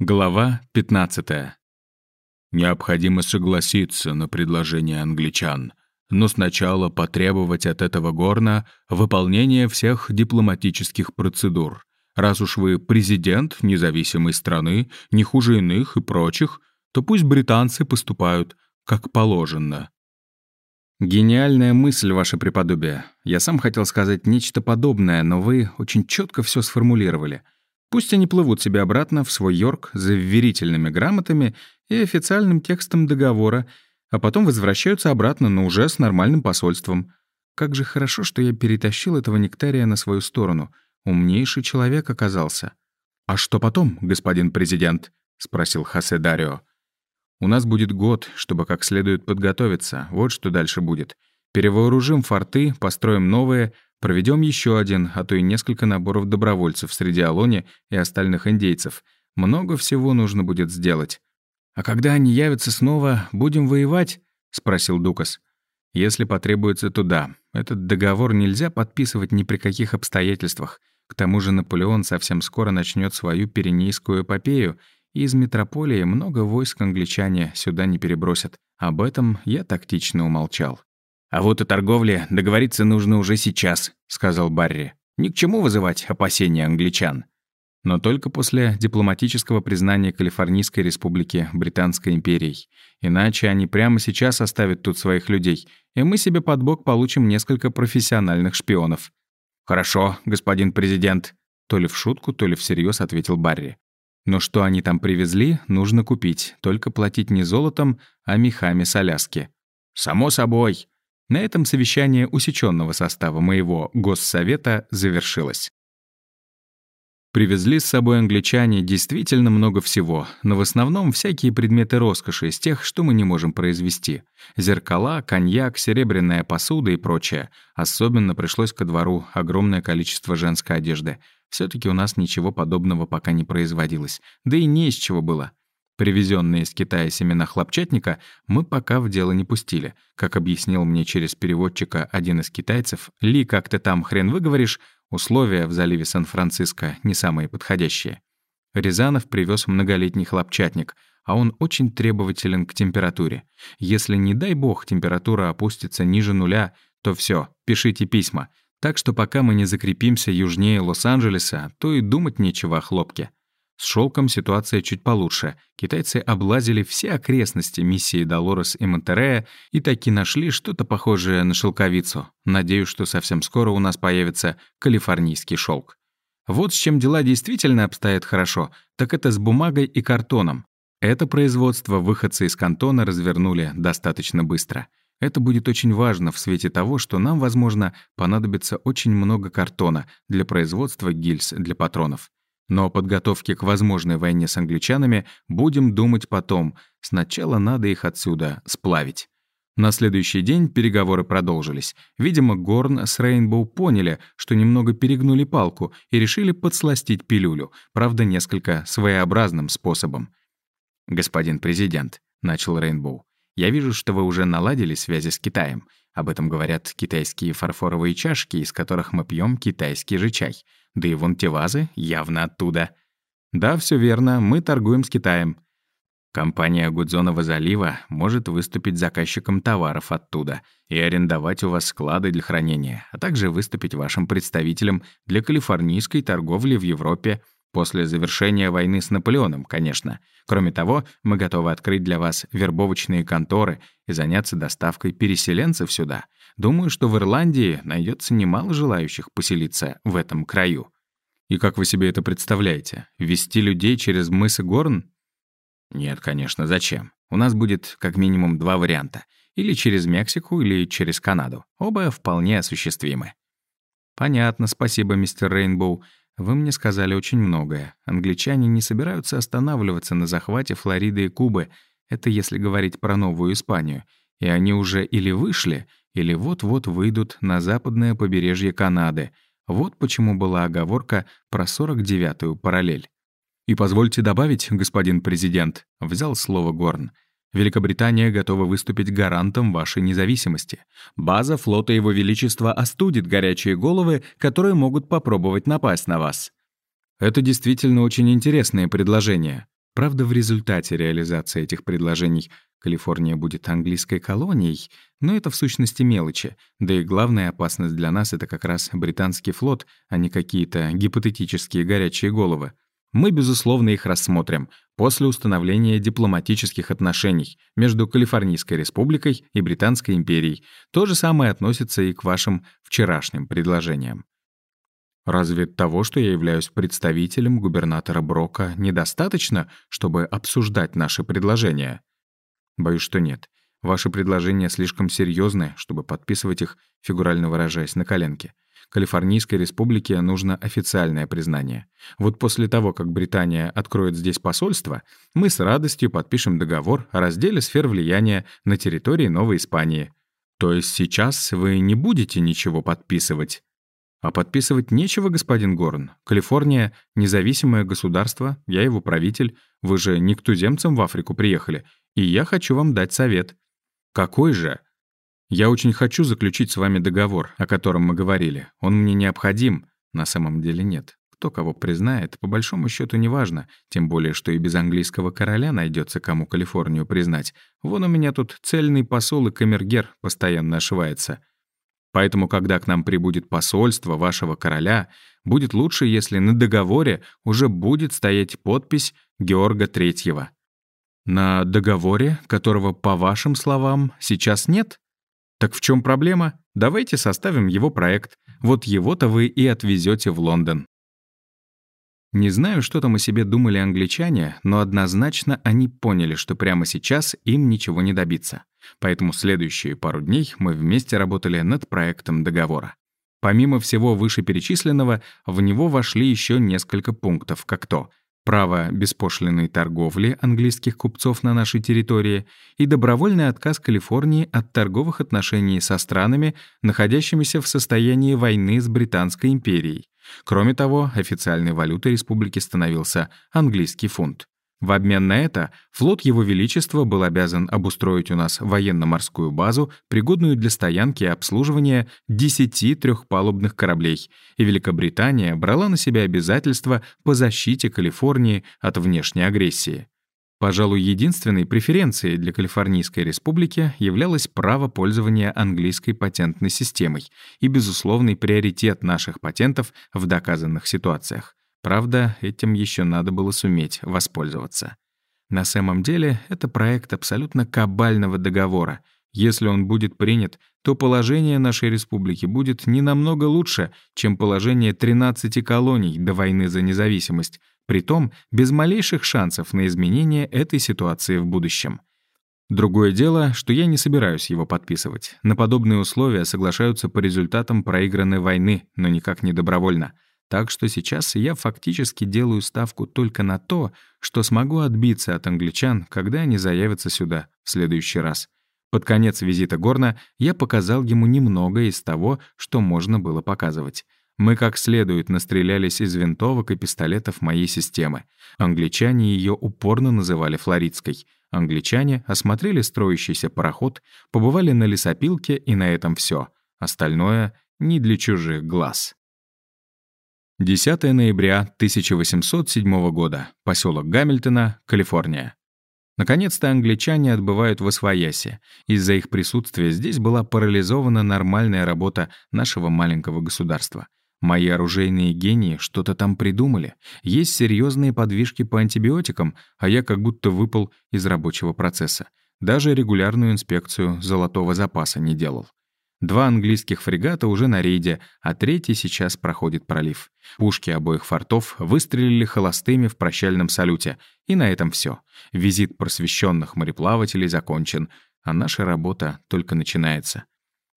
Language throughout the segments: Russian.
Глава 15. Необходимо согласиться на предложение англичан, но сначала потребовать от этого горна выполнения всех дипломатических процедур. Раз уж вы президент независимой страны, не хуже иных и прочих, то пусть британцы поступают как положено. Гениальная мысль, ваше преподобие. Я сам хотел сказать нечто подобное, но вы очень четко все сформулировали — Пусть они плывут себе обратно в свой Йорк за вверительными грамотами и официальным текстом договора, а потом возвращаются обратно, но уже с нормальным посольством. Как же хорошо, что я перетащил этого нектария на свою сторону. Умнейший человек оказался. «А что потом, господин президент?» — спросил Хосе Дарио. «У нас будет год, чтобы как следует подготовиться. Вот что дальше будет. Перевооружим форты, построим новые — Проведем еще один, а то и несколько наборов добровольцев среди Алони и остальных индейцев. Много всего нужно будет сделать. «А когда они явятся снова, будем воевать?» — спросил Дукас. «Если потребуется, то да. Этот договор нельзя подписывать ни при каких обстоятельствах. К тому же Наполеон совсем скоро начнет свою пиренейскую эпопею, и из метрополии много войск англичане сюда не перебросят. Об этом я тактично умолчал. «А вот о торговле договориться нужно уже сейчас», — сказал Барри. «Ни к чему вызывать опасения англичан». Но только после дипломатического признания Калифорнийской республики Британской империей. Иначе они прямо сейчас оставят тут своих людей, и мы себе под бок получим несколько профессиональных шпионов. «Хорошо, господин президент», — то ли в шутку, то ли всерьез ответил Барри. Но что они там привезли, нужно купить, только платить не золотом, а мехами с Аляски. «Само собой», на этом совещание усеченного состава моего Госсовета завершилось. Привезли с собой англичане действительно много всего, но в основном всякие предметы роскоши из тех, что мы не можем произвести. Зеркала, коньяк, серебряная посуда и прочее. Особенно пришлось ко двору огромное количество женской одежды. все таки у нас ничего подобного пока не производилось. Да и не из чего было. Привезенные из Китая семена хлопчатника мы пока в дело не пустили. Как объяснил мне через переводчика один из китайцев, «Ли, как ты там хрен выговоришь, условия в заливе Сан-Франциско не самые подходящие». Рязанов привез многолетний хлопчатник, а он очень требователен к температуре. Если, не дай бог, температура опустится ниже нуля, то все, пишите письма. Так что пока мы не закрепимся южнее Лос-Анджелеса, то и думать нечего о хлопке. С шелком ситуация чуть получше. Китайцы облазили все окрестности миссии Долорес и Монтерея и таки нашли что-то похожее на шелковицу. Надеюсь, что совсем скоро у нас появится калифорнийский шелк. Вот с чем дела действительно обстоят хорошо, так это с бумагой и картоном. Это производство выходцы из кантона развернули достаточно быстро. Это будет очень важно в свете того, что нам, возможно, понадобится очень много картона для производства гильз для патронов. Но о подготовке к возможной войне с англичанами будем думать потом. Сначала надо их отсюда сплавить. На следующий день переговоры продолжились. Видимо, Горн с Рейнбоу поняли, что немного перегнули палку и решили подсластить пилюлю, правда, несколько своеобразным способом. «Господин президент», — начал Рейнбоу, «я вижу, что вы уже наладили связи с Китаем. Об этом говорят китайские фарфоровые чашки, из которых мы пьем китайский же чай. Да и вон те вазы явно оттуда. Да, все верно, мы торгуем с Китаем. Компания Гудзонова залива может выступить заказчиком товаров оттуда и арендовать у вас склады для хранения, а также выступить вашим представителем для калифорнийской торговли в Европе после завершения войны с Наполеоном, конечно. Кроме того, мы готовы открыть для вас вербовочные конторы и заняться доставкой переселенцев сюда — Думаю, что в Ирландии найдется немало желающих поселиться в этом краю. И как вы себе это представляете? Вести людей через мыс и Горн? Нет, конечно, зачем? У нас будет как минимум два варианта. Или через Мексику, или через Канаду. Оба вполне осуществимы. Понятно, спасибо, мистер Рейнбоу. Вы мне сказали очень многое. Англичане не собираются останавливаться на захвате Флориды и Кубы. Это если говорить про Новую Испанию. И они уже или вышли, или вот-вот выйдут на западное побережье Канады. Вот почему была оговорка про 49-ю параллель. «И позвольте добавить, господин президент», — взял слово Горн, «Великобритания готова выступить гарантом вашей независимости. База флота Его Величества остудит горячие головы, которые могут попробовать напасть на вас». «Это действительно очень интересное предложение», Правда, в результате реализации этих предложений Калифорния будет английской колонией, но это в сущности мелочи. Да и главная опасность для нас — это как раз британский флот, а не какие-то гипотетические горячие головы. Мы, безусловно, их рассмотрим после установления дипломатических отношений между Калифорнийской республикой и Британской империей. То же самое относится и к вашим вчерашним предложениям. Разве того, что я являюсь представителем губернатора Брока, недостаточно, чтобы обсуждать наши предложения? Боюсь, что нет. Ваши предложения слишком серьезные, чтобы подписывать их, фигурально выражаясь, на коленке. Калифорнийской республике нужно официальное признание. Вот после того, как Британия откроет здесь посольство, мы с радостью подпишем договор о разделе сфер влияния на территории Новой Испании. То есть сейчас вы не будете ничего подписывать? А подписывать нечего, господин Горн. Калифорния — независимое государство, я его правитель. Вы же не к туземцам в Африку приехали, и я хочу вам дать совет. Какой же? Я очень хочу заключить с вами договор, о котором мы говорили. Он мне необходим. На самом деле нет. Кто кого признает, по большому счету неважно, тем более, что и без английского короля найдется кому Калифорнию признать. Вон у меня тут цельный посол и камергер постоянно ошивается. Поэтому, когда к нам прибудет посольство вашего короля, будет лучше, если на договоре уже будет стоять подпись Георга Третьего. На договоре, которого, по вашим словам, сейчас нет? Так в чем проблема? Давайте составим его проект. Вот его-то вы и отвезете в Лондон. Не знаю, что там о себе думали англичане, но однозначно они поняли, что прямо сейчас им ничего не добиться. Поэтому следующие пару дней мы вместе работали над проектом договора. Помимо всего вышеперечисленного, в него вошли еще несколько пунктов, как то право беспошлиной торговли английских купцов на нашей территории и добровольный отказ Калифорнии от торговых отношений со странами, находящимися в состоянии войны с Британской империей. Кроме того, официальной валютой республики становился английский фунт. В обмен на это флот Его Величества был обязан обустроить у нас военно-морскую базу, пригодную для стоянки и обслуживания 10 трехпалубных кораблей, и Великобритания брала на себя обязательства по защите Калифорнии от внешней агрессии. Пожалуй, единственной преференцией для Калифорнийской республики являлось право пользования английской патентной системой и безусловный приоритет наших патентов в доказанных ситуациях. Правда, этим еще надо было суметь воспользоваться. На самом деле, это проект абсолютно кабального договора. Если он будет принят, то положение нашей республики будет не намного лучше, чем положение 13 колоний до войны за независимость, Притом, без малейших шансов на изменение этой ситуации в будущем. Другое дело, что я не собираюсь его подписывать. На подобные условия соглашаются по результатам проигранной войны, но никак не добровольно. Так что сейчас я фактически делаю ставку только на то, что смогу отбиться от англичан, когда они заявятся сюда в следующий раз. Под конец визита Горна я показал ему немного из того, что можно было показывать. Мы как следует настрелялись из винтовок и пистолетов моей системы. Англичане ее упорно называли флоридской. Англичане осмотрели строящийся пароход, побывали на лесопилке, и на этом все. Остальное — не для чужих глаз. 10 ноября 1807 года. Поселок Гамильтона, Калифорния. Наконец-то англичане отбывают в Освоясе. Из-за их присутствия здесь была парализована нормальная работа нашего маленького государства. Мои оружейные гении что-то там придумали. Есть серьезные подвижки по антибиотикам, а я как будто выпал из рабочего процесса. Даже регулярную инспекцию золотого запаса не делал. Два английских фрегата уже на рейде, а третий сейчас проходит пролив. Пушки обоих фортов выстрелили холостыми в прощальном салюте. И на этом все. Визит просвещенных мореплавателей закончен, а наша работа только начинается.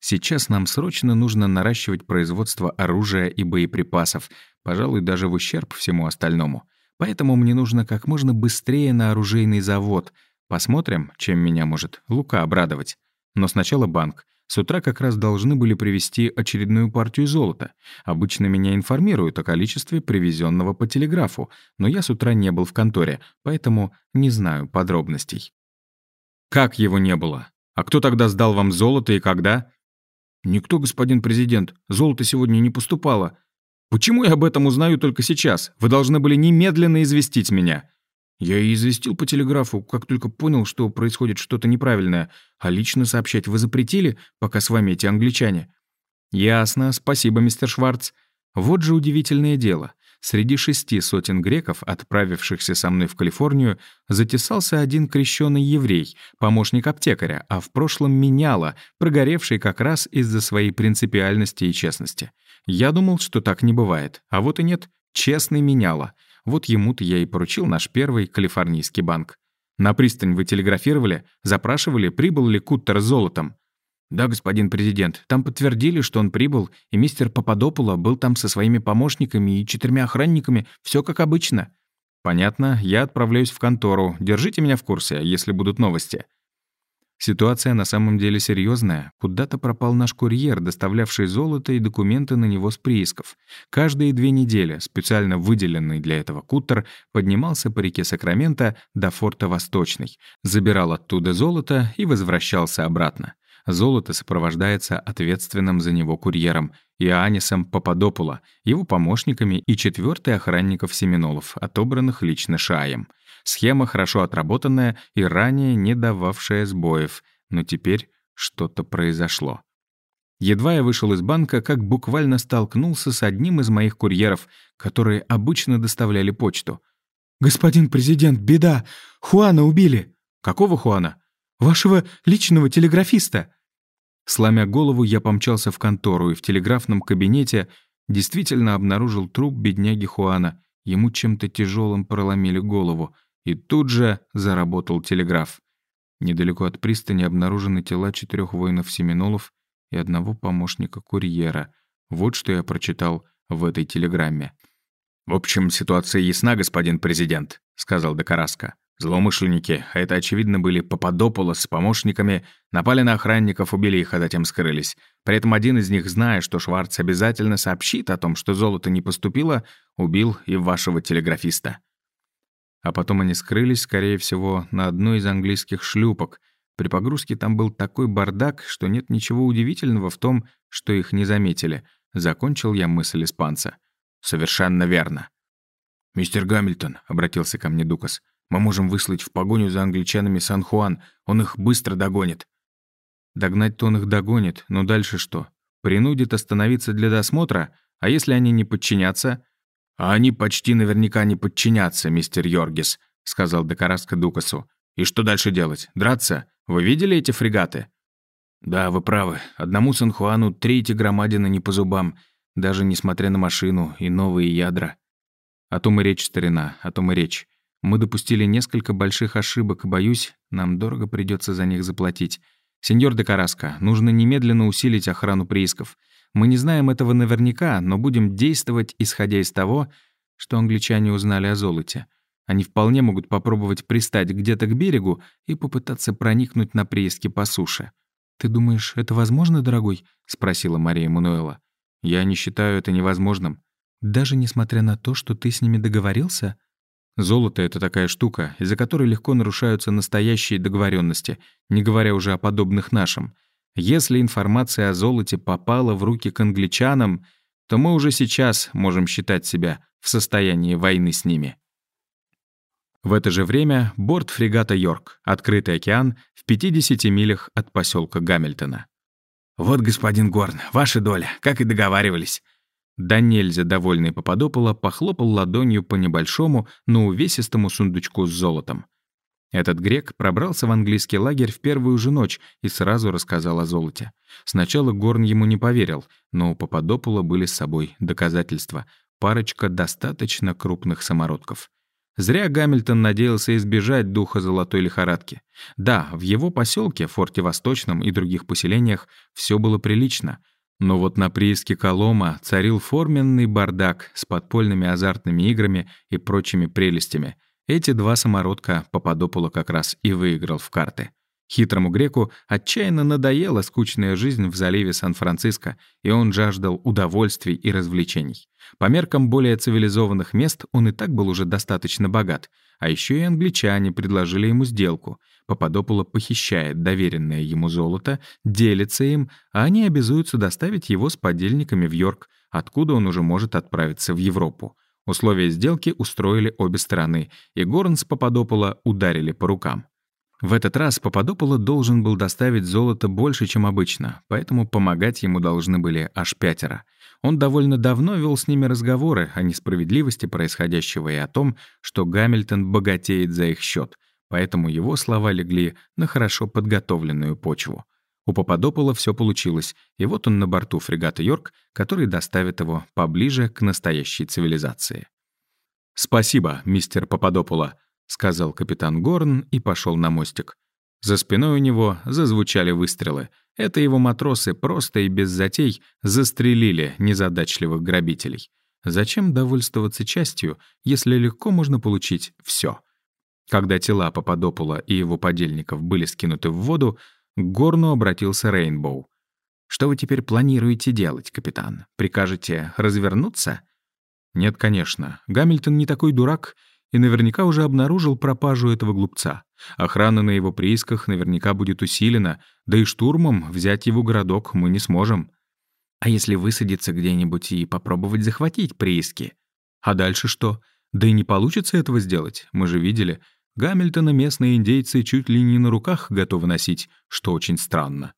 Сейчас нам срочно нужно наращивать производство оружия и боеприпасов, пожалуй, даже в ущерб всему остальному. Поэтому мне нужно как можно быстрее на оружейный завод. Посмотрим, чем меня может Лука обрадовать. Но сначала банк. С утра как раз должны были привезти очередную партию золота. Обычно меня информируют о количестве привезенного по телеграфу, но я с утра не был в конторе, поэтому не знаю подробностей. «Как его не было? А кто тогда сдал вам золото и когда?» «Никто, господин президент. Золото сегодня не поступало. Почему я об этом узнаю только сейчас? Вы должны были немедленно известить меня». Я и известил по телеграфу, как только понял, что происходит что-то неправильное. А лично сообщать вы запретили, пока с вами эти англичане?» «Ясно. Спасибо, мистер Шварц. Вот же удивительное дело. Среди шести сотен греков, отправившихся со мной в Калифорнию, затесался один крещеный еврей, помощник аптекаря, а в прошлом меняла, прогоревший как раз из-за своей принципиальности и честности. Я думал, что так не бывает, а вот и нет, честный меняла. Вот ему-то я и поручил наш первый калифорнийский банк. На пристань вы телеграфировали, запрашивали, прибыл ли Куттер с золотом. «Да, господин президент, там подтвердили, что он прибыл, и мистер Пападопуло был там со своими помощниками и четырьмя охранниками, все как обычно». «Понятно, я отправляюсь в контору. Держите меня в курсе, если будут новости». Ситуация на самом деле серьезная. Куда-то пропал наш курьер, доставлявший золото и документы на него с приисков. Каждые две недели специально выделенный для этого куттер поднимался по реке Сакрамента до форта Восточный, забирал оттуда золото и возвращался обратно. Золото сопровождается ответственным за него курьером Иоаннисом Пападопула, его помощниками и четвертой охранников Семенолов, отобранных лично Шаем. Схема хорошо отработанная и ранее не дававшая сбоев, но теперь что-то произошло. Едва я вышел из банка, как буквально столкнулся с одним из моих курьеров, которые обычно доставляли почту. «Господин президент, беда! Хуана убили!» «Какого Хуана?» «Вашего личного телеграфиста!» Сломя голову, я помчался в контору и в телеграфном кабинете действительно обнаружил труп бедняги Хуана. Ему чем-то тяжелым проломили голову. И тут же заработал телеграф. Недалеко от пристани обнаружены тела четырех воинов-семинолов и одного помощника-курьера. Вот что я прочитал в этой телеграмме. «В общем, ситуация ясна, господин президент», — сказал Декараска. Злоумышленники, а это, очевидно, были Пападополос с помощниками, напали на охранников, убили их, а затем скрылись. При этом один из них, зная, что Шварц обязательно сообщит о том, что золото не поступило, убил и вашего телеграфиста. А потом они скрылись, скорее всего, на одной из английских шлюпок. При погрузке там был такой бардак, что нет ничего удивительного в том, что их не заметили. Закончил я мысль испанца. «Совершенно верно». «Мистер Гамильтон», — обратился ко мне Дукас, — мы можем выслать в погоню за англичанами Сан-Хуан. Он их быстро догонит». Догнать-то он их догонит, но дальше что? Принудит остановиться для досмотра? А если они не подчинятся? «А они почти наверняка не подчинятся, мистер Йоргис», — сказал Декараска Дукасу. «И что дальше делать? Драться? Вы видели эти фрегаты?» «Да, вы правы. Одному Сан-Хуану третья громадина не по зубам, даже несмотря на машину и новые ядра». О том и речь, старина, о том и речь. Мы допустили несколько больших ошибок, боюсь, нам дорого придется за них заплатить. Сеньор де Караско, нужно немедленно усилить охрану приисков. Мы не знаем этого наверняка, но будем действовать, исходя из того, что англичане узнали о золоте. Они вполне могут попробовать пристать где-то к берегу и попытаться проникнуть на прииски по суше. «Ты думаешь, это возможно, дорогой?» — спросила Мария Мануэла. «Я не считаю это невозможным». «Даже несмотря на то, что ты с ними договорился?» Золото — это такая штука, из-за которой легко нарушаются настоящие договоренности, не говоря уже о подобных нашим. Если информация о золоте попала в руки к англичанам, то мы уже сейчас можем считать себя в состоянии войны с ними. В это же время борт фрегата «Йорк», открытый океан, в 50 милях от поселка Гамильтона. «Вот, господин Горн, ваша доля, как и договаривались», да довольный Пападопола похлопал ладонью по небольшому, но увесистому сундучку с золотом. Этот грек пробрался в английский лагерь в первую же ночь и сразу рассказал о золоте. Сначала Горн ему не поверил, но у Пападопула были с собой доказательства. Парочка достаточно крупных самородков. Зря Гамильтон надеялся избежать духа золотой лихорадки. Да, в его поселке, Форте Восточном и других поселениях все было прилично — но вот на прииске Колома царил форменный бардак с подпольными азартными играми и прочими прелестями. Эти два самородка Пападополо как раз и выиграл в карты. Хитрому греку отчаянно надоела скучная жизнь в заливе Сан-Франциско, и он жаждал удовольствий и развлечений. По меркам более цивилизованных мест он и так был уже достаточно богат, а еще и англичане предложили ему сделку. Пападополо похищает доверенное ему золото, делится им, а они обязуются доставить его с подельниками в Йорк, откуда он уже может отправиться в Европу. Условия сделки устроили обе стороны, и Горн с Пападопола ударили по рукам. В этот раз Пападополо должен был доставить золото больше, чем обычно, поэтому помогать ему должны были аж пятеро. Он довольно давно вел с ними разговоры о несправедливости происходящего и о том, что Гамильтон богатеет за их счет, поэтому его слова легли на хорошо подготовленную почву. У Пападопола все получилось, и вот он на борту фрегата «Йорк», который доставит его поближе к настоящей цивилизации. «Спасибо, мистер Пападопола», — сказал капитан Горн и пошел на мостик. За спиной у него зазвучали выстрелы. Это его матросы просто и без затей застрелили незадачливых грабителей. Зачем довольствоваться частью, если легко можно получить все? Когда тела Пападопула и его подельников были скинуты в воду, к Горну обратился Рейнбоу. «Что вы теперь планируете делать, капитан? Прикажете развернуться?» «Нет, конечно. Гамильтон не такой дурак и наверняка уже обнаружил пропажу этого глупца. Охрана на его приисках наверняка будет усилена, да и штурмом взять его городок мы не сможем. А если высадиться где-нибудь и попробовать захватить прииски? А дальше что? Да и не получится этого сделать, мы же видели. Гамильтона местные индейцы чуть ли не на руках готовы носить, что очень странно.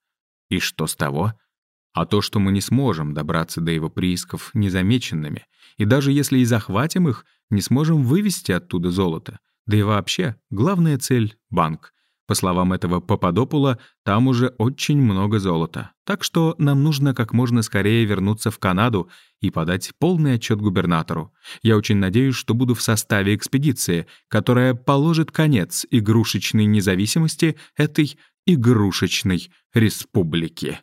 И что с того? А то, что мы не сможем добраться до его приисков незамеченными, и даже если и захватим их, не сможем вывести оттуда золото. Да и вообще, главная цель — банк. По словам этого Пападопула, там уже очень много золота. Так что нам нужно как можно скорее вернуться в Канаду и подать полный отчет губернатору. Я очень надеюсь, что буду в составе экспедиции, которая положит конец игрушечной независимости этой игрушечной республики.